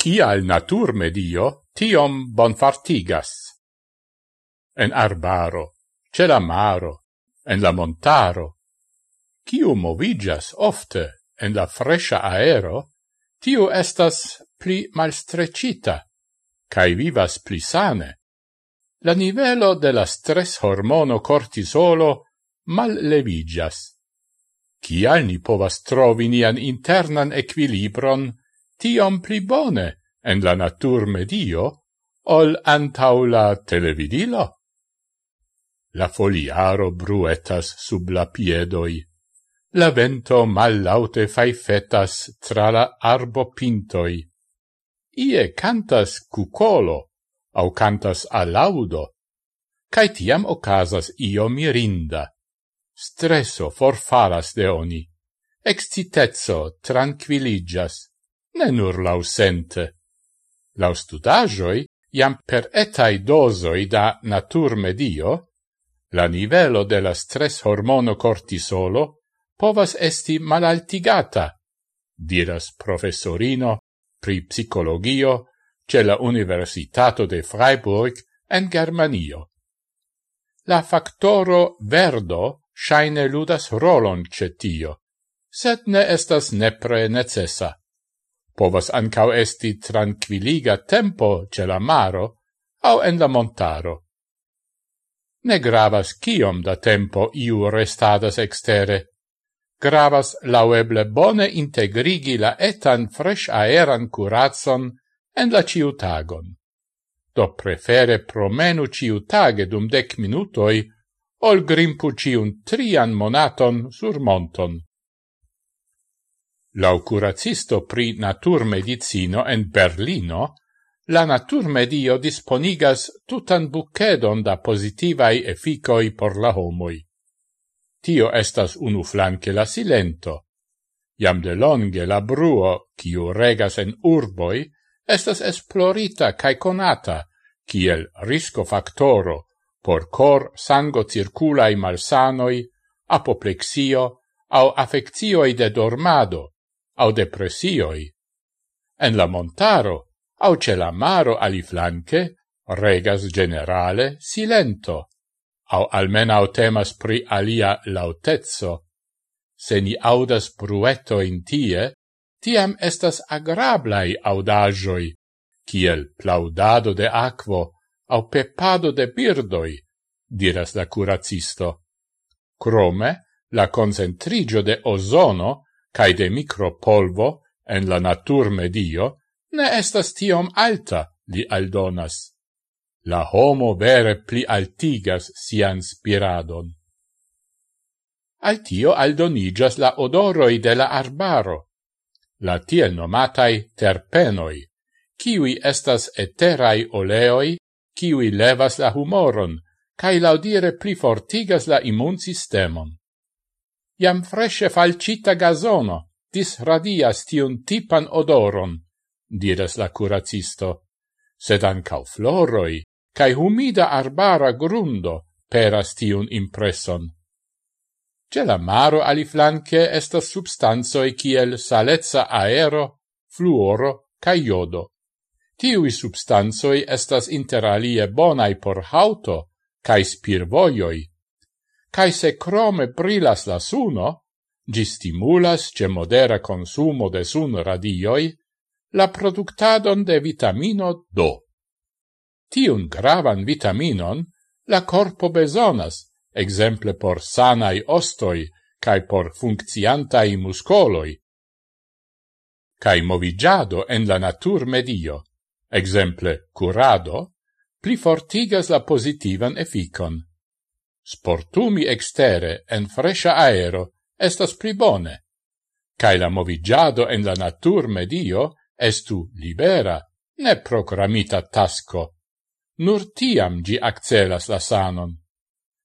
Cial natur medio tiom bonfartigas. En arbaro, ce la maro, en la montaro, ciu movigas ofte en la fresha aero, tiu estas pli malstrecita, cae vivas pli sane. La nivelo de la stress hormono cortisolo mal levigas. Cial ni povas trovi nian internan equilibron tiom pli bone en la natur medio ol antau la televidilo. La foliaro bruetas sub la piedoi. La vento mallaute faifetas tra la arbo pintoi. Ie cantas cucolo, au cantas alaudo, cae tiam ocasas io mirinda. Stresso forfaras de oni. Excitezzo tranquilligas ne nur lausente. Laustudajoi, iam per etai dosoi da natur medio, la nivelo de la stress hormono cortisolo povas esti malaltigata, diras professorino pri psicologio ce la Universitato de Freiburg en Germanio. La factoro verdo shaine ludas rolon cetio, sed ne estas nepre necessa. Povas ancau esti tranquilliga tempo ce la maro au en la montaro. Ne gravas kiom da tempo iu restadas extere. Gravas laueble bone integrigi la etan fresh aeran curazon en la ciutagon. Do prefere promenu ciutage dum dec minutoi, ol grimpu ciun trian monaton sur monton. Lau curacisto pri naturmedicino en Berlino, la naturmedio disponigas tutan bucedon da positivai efficoi por la homoi. Tio estas unu flanque la silento. Iam de longe la bruo, kiu regas en urboi, estas esplorita cae conata, kiel risco factoro por cor sango circulai malsanoi, apoplexio au affectioi de dormado, au depressioi. En la montaro, au ce la maro aliflanque, regas generale silento, au almenau temas pri alia lautezzo. Se ni audas brueto in tie, tiam estas agrablai audagioi, kiel plaudado de aquo au pepado de birdoi, diras la curacisto. Crome, la concentrigio de ozono cae de micropolvo en la natur medio ne estas tiom alta, li aldonas. La homo vere pli altigas sian spiradon. Al tio aldonigas la odoroi de la arbaro, la tiel nomatai terpenoi, kiwi estas eterai oleoi, kiwi levas la humoron, cae laudire pli fortigas la immun sistemon. Iam fresce falcita gazono disradias tiun tipan odoron, diras la curacisto, sed ancau floroi, cae humida arbara grundo peras tiun impresson. Ce la maro aliflanque estas substanzoi kiel salezza aero, fluoro, cae iodo. Tiui substanzoi estas interalie bonai por hauto, cae spirvoioi, cae se crome brilas la suno, gi stimulas ce modera consumo de sun radioi la productadon de vitamino D. Tiun gravan vitaminon la corpo besonas, exemple por sanai ostoi cae por funcciantai muscoloi, cae movigiado en la natur medio, exemple curado, pli fortigas la positivan efficon. Sportumi extere en fresha aero estas pli bone, cae la movigiado en la natur medio estu libera, ne programita tasco. Nur tiam gi accelas la sanon.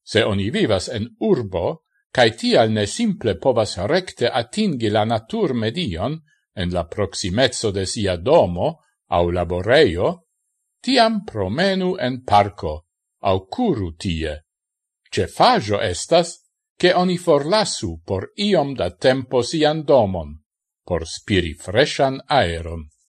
Se oni vivas en urbo, cae tial ne simple povas recte atingi la natur medion en la proximezzo de sia domo au laboreio, tiam promenu en parco, au curu tie. Cefajo estas che oni forlasu por iom da tempo sian domon, por spiri freshan aeron.